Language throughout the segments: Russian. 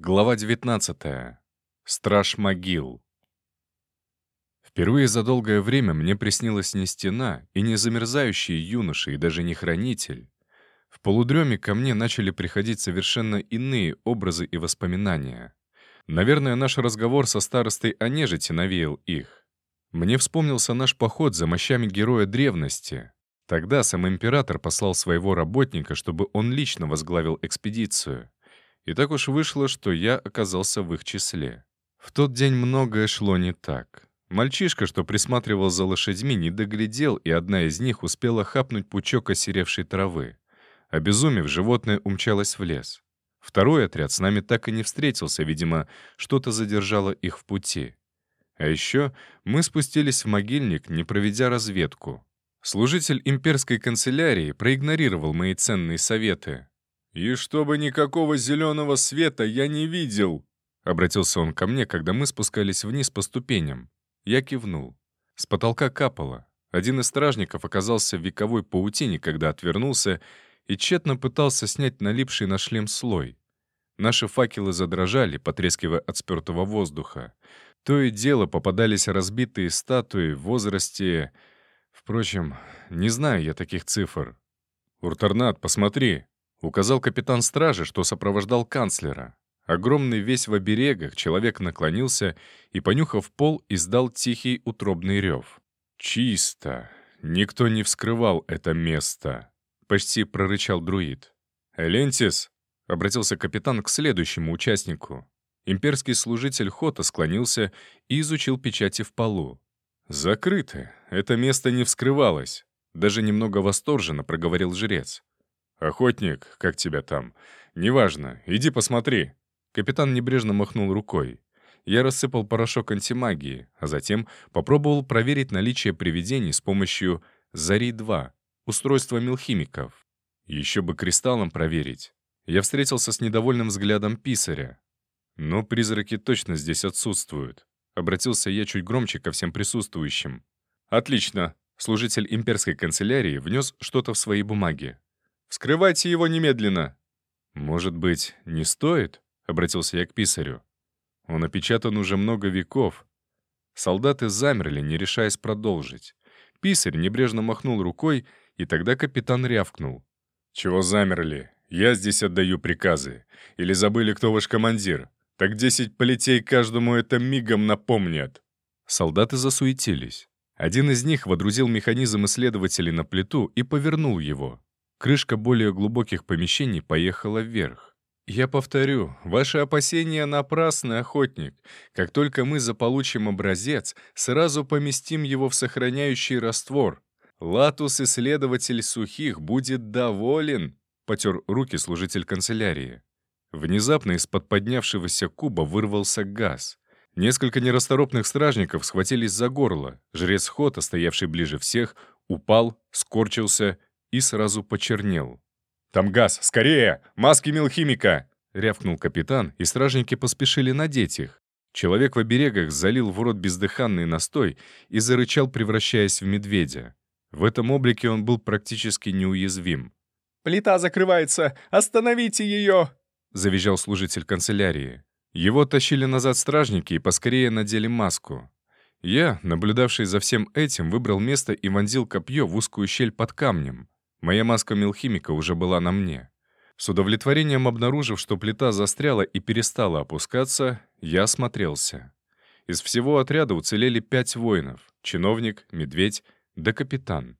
Глава 19. Страж могил. Впервые за долгое время мне приснилась не стена и не замерзающий юноша, и даже не хранитель. В полудреме ко мне начали приходить совершенно иные образы и воспоминания. Наверное, наш разговор со старостой о нежити навеял их. Мне вспомнился наш поход за мощами героя древности. Тогда сам император послал своего работника, чтобы он лично возглавил экспедицию. И так уж вышло, что я оказался в их числе. В тот день многое шло не так. Мальчишка, что присматривал за лошадьми, не доглядел, и одна из них успела хапнуть пучок осеревшей травы. Обезумев, животное умчалось в лес. Второй отряд с нами так и не встретился, видимо, что-то задержало их в пути. А еще мы спустились в могильник, не проведя разведку. Служитель имперской канцелярии проигнорировал мои ценные советы. «И чтобы никакого зеленого света я не видел!» Обратился он ко мне, когда мы спускались вниз по ступеням. Я кивнул. С потолка капало. Один из стражников оказался в вековой паутине, когда отвернулся, и тщетно пытался снять налипший на шлем слой. Наши факелы задрожали, потрескивая от спертого воздуха. То и дело попадались разбитые статуи в возрасте... Впрочем, не знаю я таких цифр. «Уртарнат, посмотри!» Указал капитан стражи, что сопровождал канцлера. Огромный весь в оберегах, человек наклонился и, понюхав пол, издал тихий утробный рев. «Чисто. Никто не вскрывал это место», — почти прорычал друид. «Элентис», — обратился капитан к следующему участнику. Имперский служитель Хота склонился и изучил печати в полу. «Закрыто. Это место не вскрывалось», — даже немного восторженно проговорил жрец. «Охотник, как тебя там? Неважно, иди посмотри». Капитан небрежно махнул рукой. Я рассыпал порошок антимагии, а затем попробовал проверить наличие привидений с помощью «Зари-2» — устройства милхимиков. Еще бы кристаллом проверить. Я встретился с недовольным взглядом писаря. Но призраки точно здесь отсутствуют. Обратился я чуть громче ко всем присутствующим. «Отлично!» Служитель имперской канцелярии внес что-то в свои бумаги. Вскрывайте его немедленно!» «Может быть, не стоит?» — обратился я к писарю. «Он опечатан уже много веков». Солдаты замерли, не решаясь продолжить. Писарь небрежно махнул рукой, и тогда капитан рявкнул. «Чего замерли? Я здесь отдаю приказы. Или забыли, кто ваш командир? Так десять полетей каждому это мигом напомнят». Солдаты засуетились. Один из них водрузил механизм исследователей на плиту и повернул его. Крышка более глубоких помещений поехала вверх. «Я повторю, ваши опасения напрасны, охотник. Как только мы заполучим образец, сразу поместим его в сохраняющий раствор. Латус-исследователь сухих будет доволен», — потер руки служитель канцелярии. Внезапно из-под поднявшегося куба вырвался газ. Несколько нерасторопных стражников схватились за горло. Жрец Хота, стоявший ближе всех, упал, скорчился и сразу почернел. «Там газ! Скорее! Маски милхимика!» — рявкнул капитан, и стражники поспешили надеть их. Человек в оберегах залил в рот бездыханный настой и зарычал, превращаясь в медведя. В этом облике он был практически неуязвим. «Плита закрывается! Остановите ее!» — завизжал служитель канцелярии. Его тащили назад стражники и поскорее надели маску. Я, наблюдавший за всем этим, выбрал место и вонзил копье в узкую щель под камнем. Моя маска мелхимика уже была на мне. С удовлетворением обнаружив, что плита застряла и перестала опускаться, я осмотрелся. Из всего отряда уцелели пять воинов — чиновник, медведь да капитан.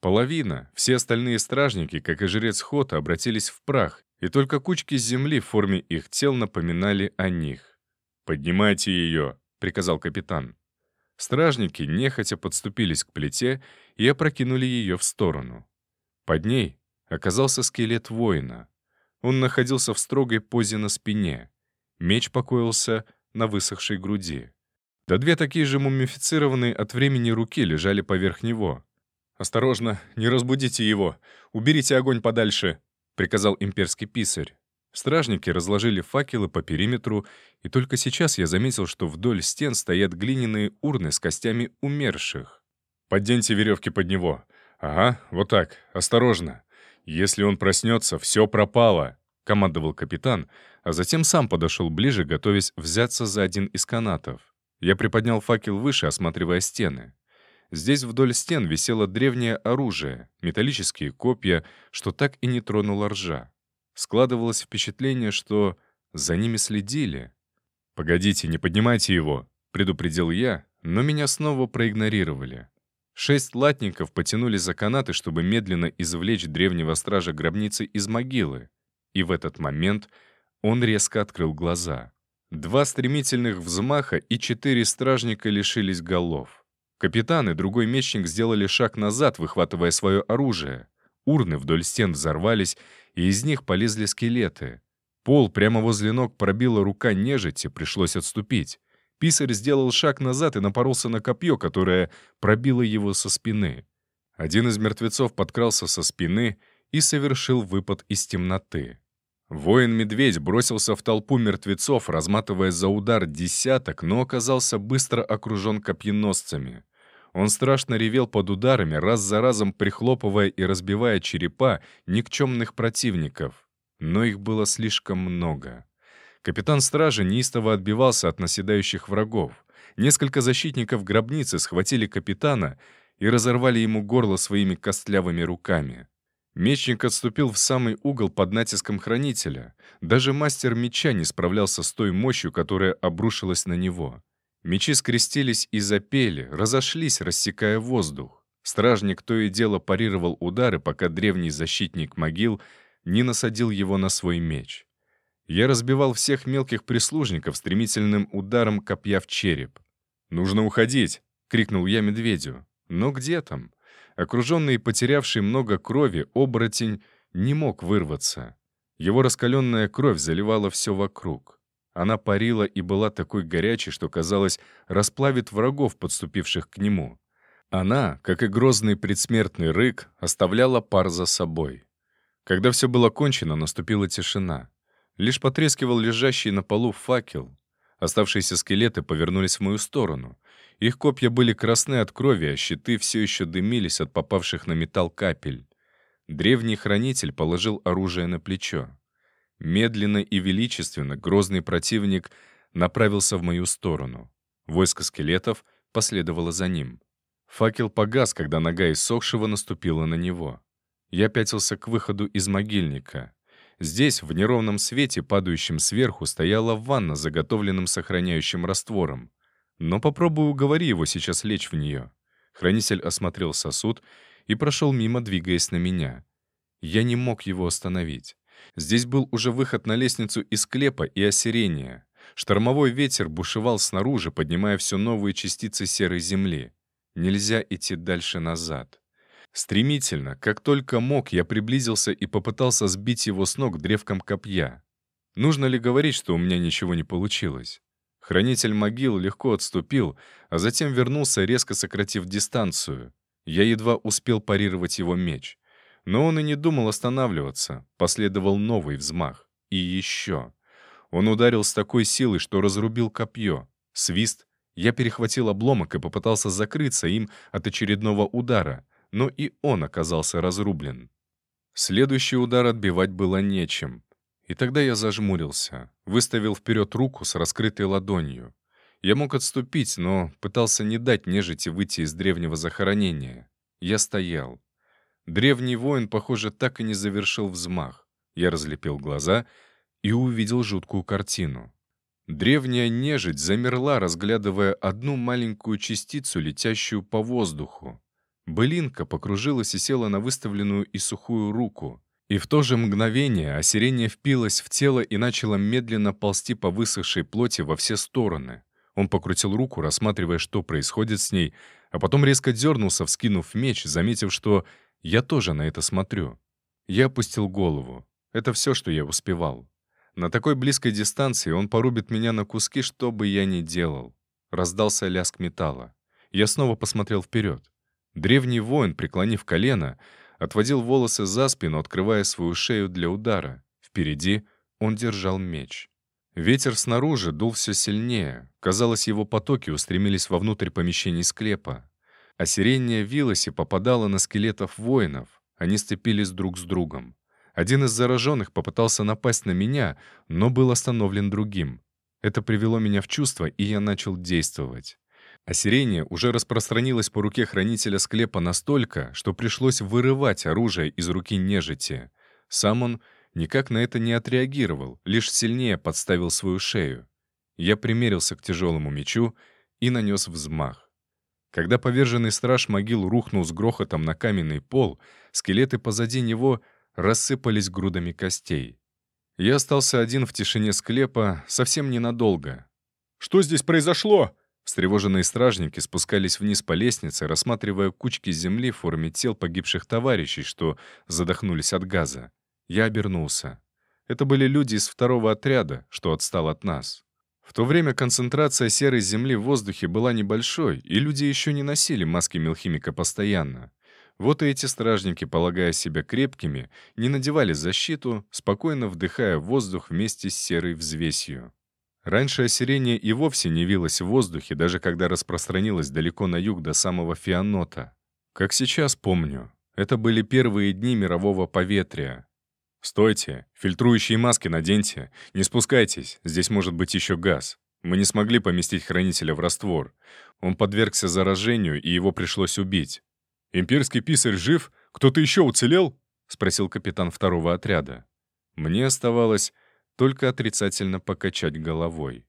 Половина, все остальные стражники, как и жрец Хота, обратились в прах, и только кучки земли в форме их тел напоминали о них. «Поднимайте ее», — приказал капитан. Стражники нехотя подступились к плите и опрокинули ее в сторону. Под ней оказался скелет воина. Он находился в строгой позе на спине. Меч покоился на высохшей груди. Да две такие же мумифицированные от времени руки лежали поверх него. «Осторожно, не разбудите его! Уберите огонь подальше!» — приказал имперский писарь. Стражники разложили факелы по периметру, и только сейчас я заметил, что вдоль стен стоят глиняные урны с костями умерших. «Подденьте веревки под него. «Ага, вот так, осторожно. Если он проснется, все пропало», — командовал капитан, а затем сам подошел ближе, готовясь взяться за один из канатов. Я приподнял факел выше, осматривая стены. Здесь вдоль стен висело древнее оружие, металлические копья, что так и не тронула ржа. Складывалось впечатление, что за ними следили. «Погодите, не поднимайте его», — предупредил я, но меня снова проигнорировали. Шесть латников потянули за канаты, чтобы медленно извлечь древнего стража гробницы из могилы. И в этот момент он резко открыл глаза. Два стремительных взмаха, и четыре стражника лишились голов. Капитан и другой мечник сделали шаг назад, выхватывая свое оружие. Урны вдоль стен взорвались, и из них полезли скелеты. Пол прямо возле ног пробила рука нежити, пришлось отступить. Писарь сделал шаг назад и напоролся на копье, которое пробило его со спины. Один из мертвецов подкрался со спины и совершил выпад из темноты. Воин-медведь бросился в толпу мертвецов, разматывая за удар десяток, но оказался быстро окружен копьеносцами. Он страшно ревел под ударами, раз за разом прихлопывая и разбивая черепа никчемных противников. Но их было слишком много. Капитан стражи неистово отбивался от наседающих врагов. Несколько защитников гробницы схватили капитана и разорвали ему горло своими костлявыми руками. Мечник отступил в самый угол под натиском хранителя. Даже мастер меча не справлялся с той мощью, которая обрушилась на него. Мечи скрестились и запели, разошлись, рассекая воздух. Стражник то и дело парировал удары, пока древний защитник могил не насадил его на свой меч. Я разбивал всех мелких прислужников стремительным ударом копья в череп. «Нужно уходить!» — крикнул я медведю. «Но где там?» Окруженный и потерявший много крови, оборотень не мог вырваться. Его раскаленная кровь заливала все вокруг. Она парила и была такой горячей, что, казалось, расплавит врагов, подступивших к нему. Она, как и грозный предсмертный рык, оставляла пар за собой. Когда все было кончено, наступила тишина. Лишь потрескивал лежащий на полу факел. Оставшиеся скелеты повернулись в мою сторону. Их копья были красны от крови, а щиты все еще дымились от попавших на металл капель. Древний хранитель положил оружие на плечо. Медленно и величественно грозный противник направился в мою сторону. Войско скелетов последовало за ним. Факел погас, когда нога иссохшего наступила на него. Я пятился к выходу из могильника. Здесь, в неровном свете, падающем сверху, стояла ванна с заготовленным сохраняющим раствором. Но попробую уговори его сейчас лечь в нее. Хранитель осмотрел сосуд и прошел мимо, двигаясь на меня. Я не мог его остановить. Здесь был уже выход на лестницу из склепа и осирения. Штормовой ветер бушевал снаружи, поднимая все новые частицы серой земли. Нельзя идти дальше назад. Стремительно, как только мог, я приблизился и попытался сбить его с ног древком копья. Нужно ли говорить, что у меня ничего не получилось? Хранитель могил легко отступил, а затем вернулся, резко сократив дистанцию. Я едва успел парировать его меч. Но он и не думал останавливаться. Последовал новый взмах. И еще. Он ударил с такой силой, что разрубил копье. Свист. Я перехватил обломок и попытался закрыться им от очередного удара, но и он оказался разрублен. Следующий удар отбивать было нечем. И тогда я зажмурился, выставил вперед руку с раскрытой ладонью. Я мог отступить, но пытался не дать нежити выйти из древнего захоронения. Я стоял. Древний воин, похоже, так и не завершил взмах. Я разлепил глаза и увидел жуткую картину. Древняя нежить замерла, разглядывая одну маленькую частицу, летящую по воздуху. Былинка покружилась и села на выставленную и сухую руку. И в то же мгновение осирение впилось в тело и начало медленно ползти по высохшей плоти во все стороны. Он покрутил руку, рассматривая, что происходит с ней, а потом резко дернулся, вскинув меч, заметив, что я тоже на это смотрю. Я опустил голову. Это все, что я успевал. На такой близкой дистанции он порубит меня на куски, что бы я ни делал. Раздался лязг металла. Я снова посмотрел вперед. Древний воин, преклонив колено, отводил волосы за спину, открывая свою шею для удара. Впереди он держал меч. Ветер снаружи дул все сильнее. Казалось, его потоки устремились вовнутрь помещений склепа. Осирение вилось и попадало на скелетов воинов. Они сцепились друг с другом. Один из зараженных попытался напасть на меня, но был остановлен другим. Это привело меня в чувство, и я начал действовать. Осирение уже распространилось по руке хранителя склепа настолько, что пришлось вырывать оружие из руки нежити. Сам он никак на это не отреагировал, лишь сильнее подставил свою шею. Я примерился к тяжелому мечу и нанес взмах. Когда поверженный страж могил рухнул с грохотом на каменный пол, скелеты позади него рассыпались грудами костей. Я остался один в тишине склепа совсем ненадолго. «Что здесь произошло?» Встревоженные стражники спускались вниз по лестнице, рассматривая кучки земли в форме тел погибших товарищей, что задохнулись от газа. Я обернулся. Это были люди из второго отряда, что отстал от нас. В то время концентрация серой земли в воздухе была небольшой, и люди еще не носили маски мелхимика постоянно. Вот и эти стражники, полагая себя крепкими, не надевали защиту, спокойно вдыхая воздух вместе с серой взвесью. Раньше осирение и вовсе не вилось в воздухе, даже когда распространилось далеко на юг до самого Фианота. Как сейчас помню, это были первые дни мирового поветрия. «Стойте! Фильтрующие маски наденьте! Не спускайтесь, здесь может быть еще газ. Мы не смогли поместить хранителя в раствор. Он подвергся заражению, и его пришлось убить. «Имперский писарь жив? Кто-то еще уцелел?» — спросил капитан второго отряда. Мне оставалось только отрицательно покачать головой.